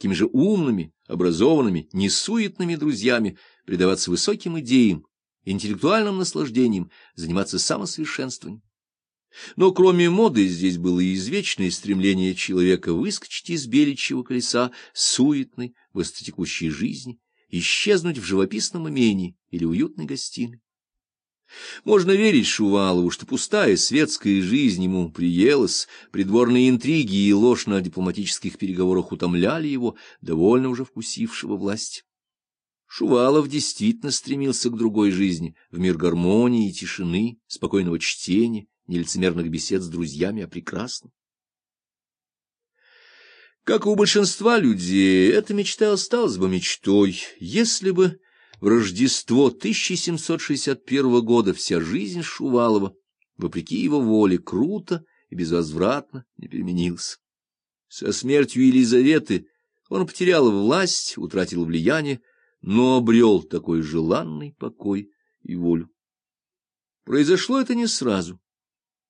такими же умными, образованными, несуетными друзьями, предаваться высоким идеям, интеллектуальным наслаждением, заниматься самосовершенствованием. Но кроме моды здесь было и извечное стремление человека выскочить из беличьего колеса суетной, быстротекущей жизни, исчезнуть в живописном имении или уютной гостиной. Можно верить Шувалову, что пустая светская жизнь ему приелась, придворные интриги и ложь на дипломатических переговорах утомляли его, довольно уже вкусившего власть. Шувалов действительно стремился к другой жизни, в мир гармонии и тишины, спокойного чтения, нелицемерных бесед с друзьями о прекрасном. Как у большинства людей, эта мечта осталась бы мечтой, если бы в Рождество 1761 года вся жизнь Шувалова, вопреки его воле, круто и безвозвратно не переменилась. Со смертью Елизаветы он потерял власть, утратил влияние, но обрел такой желанный покой и волю. Произошло это не сразу.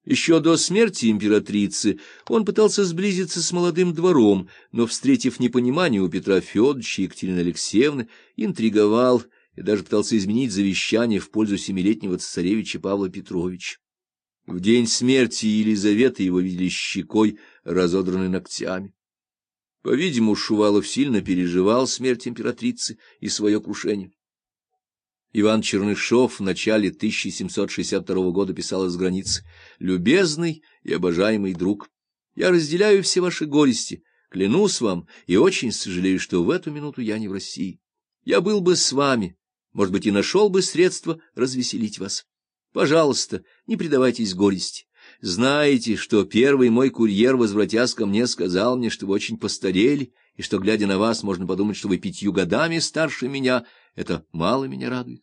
Еще до смерти императрицы он пытался сблизиться с молодым двором, но, встретив непонимание у Петра Федоровича и Екатерины Алексеевны, интриговал и даже пытался изменить завещание в пользу семилетнего цесаревича Павла Петровича. В день смерти Елизаветы его видели щекой, разодранной ногтями. По-видимому, Шувалов сильно переживал смерть императрицы и свое крушение. Иван Чернышов в начале 1762 года писал из границ «Любезный и обожаемый друг, я разделяю все ваши горести, клянусь вам и очень сожалею, что в эту минуту я не в России. Я был бы с вами, может быть, и нашел бы средства развеселить вас. Пожалуйста, не предавайтесь горести. Знаете, что первый мой курьер, возвратясь ко мне, сказал мне, что вы очень постарели, и что, глядя на вас, можно подумать, что вы пятью годами старше меня. Это мало меня радует.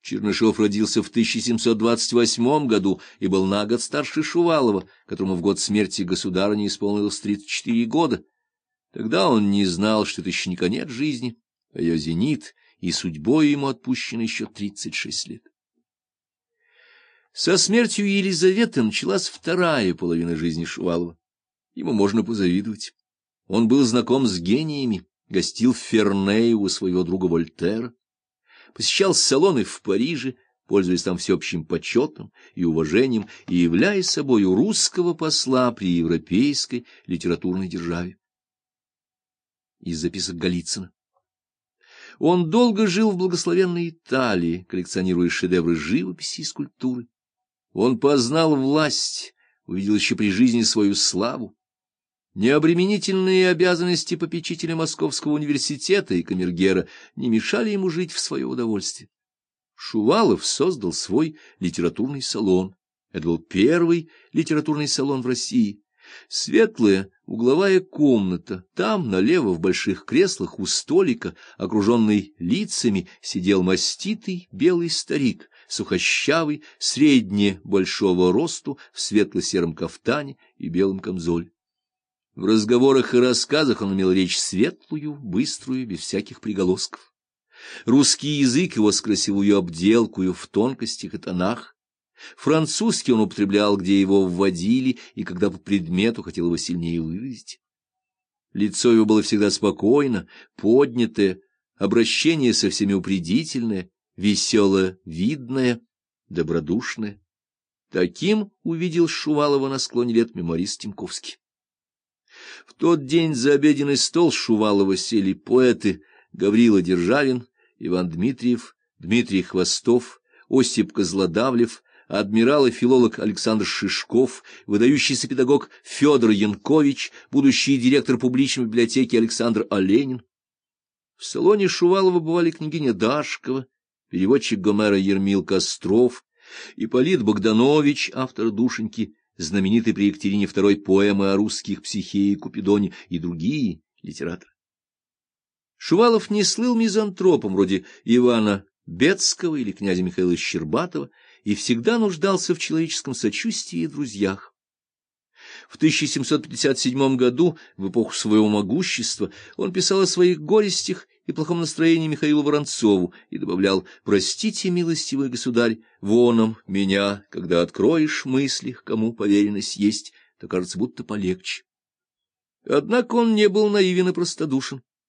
Чернышов родился в 1728 году и был на год старше Шувалова, которому в год смерти государыни исполнилось 34 года. Тогда он не знал, что это еще не конец жизни, а ее зенит — и судьбой ему отпущено еще тридцать шесть лет. Со смертью Елизаветы началась вторая половина жизни Шувалова. Ему можно позавидовать. Он был знаком с гениями, гостил в Фернее у своего друга Вольтера, посещал салоны в Париже, пользуясь там всеобщим почетом и уважением и являя собою русского посла при европейской литературной державе. Из записок Голицына. Он долго жил в благословенной Италии, коллекционируя шедевры живописи и скульптуры. Он познал власть, увидел еще при жизни свою славу. Необременительные обязанности попечителя Московского университета и камергера не мешали ему жить в свое удовольствие. Шувалов создал свой литературный салон. Это был первый литературный салон в России. Светлая угловая комната. Там, налево, в больших креслах у столика, окруженный лицами, сидел маститый белый старик, сухощавый, средне большого росту, в светло-сером кафтане и белом камзоле. В разговорах и рассказах он имел речь светлую, быструю, без всяких приголосков. Русский язык его с красивую обделкую в тонкостях и тонах, Французский он употреблял, где его вводили, и когда по предмету хотел его сильнее выразить. Лицо его было всегда спокойно, поднятое, обращение со всеми упредительное, весело видное, добродушное. Таким увидел Шувалова на склоне лет меморист Тимковский. В тот день за обеденный стол Шувалова сели поэты Гаврила Державин, Иван Дмитриев, Дмитрий Хвостов, Осип Козлодавлев, адмирал и филолог Александр Шишков, выдающийся педагог Федор Янкович, будущий директор публичной библиотеки Александр Оленин. В салоне Шувалова бывали княгиня Дашкова, переводчик Гомера Ермил Костров, Ипполит Богданович, автор «Душеньки», знаменитый при Екатерине II поэмы о русских психе и Купидоне и другие литераторы. Шувалов не слыл мизантропом вроде Ивана Бецкого или князя Михаила Щербатова, и всегда нуждался в человеческом сочувствии и друзьях. В 1757 году, в эпоху своего могущества, он писал о своих горестях и плохом настроении Михаилу Воронцову и добавлял «Простите, милостивый государь, воном меня, когда откроешь мысли, кому поверенность есть, то кажется, будто полегче». Однако он не был наивен и простодушен.